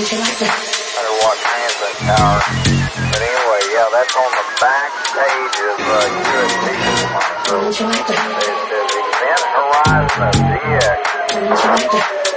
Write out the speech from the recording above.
anything like that? Better watch and power, But anyway, yeah, that's on the back page of uh, USB. So, anything like that? It says Event Horizon DX. Anything like that?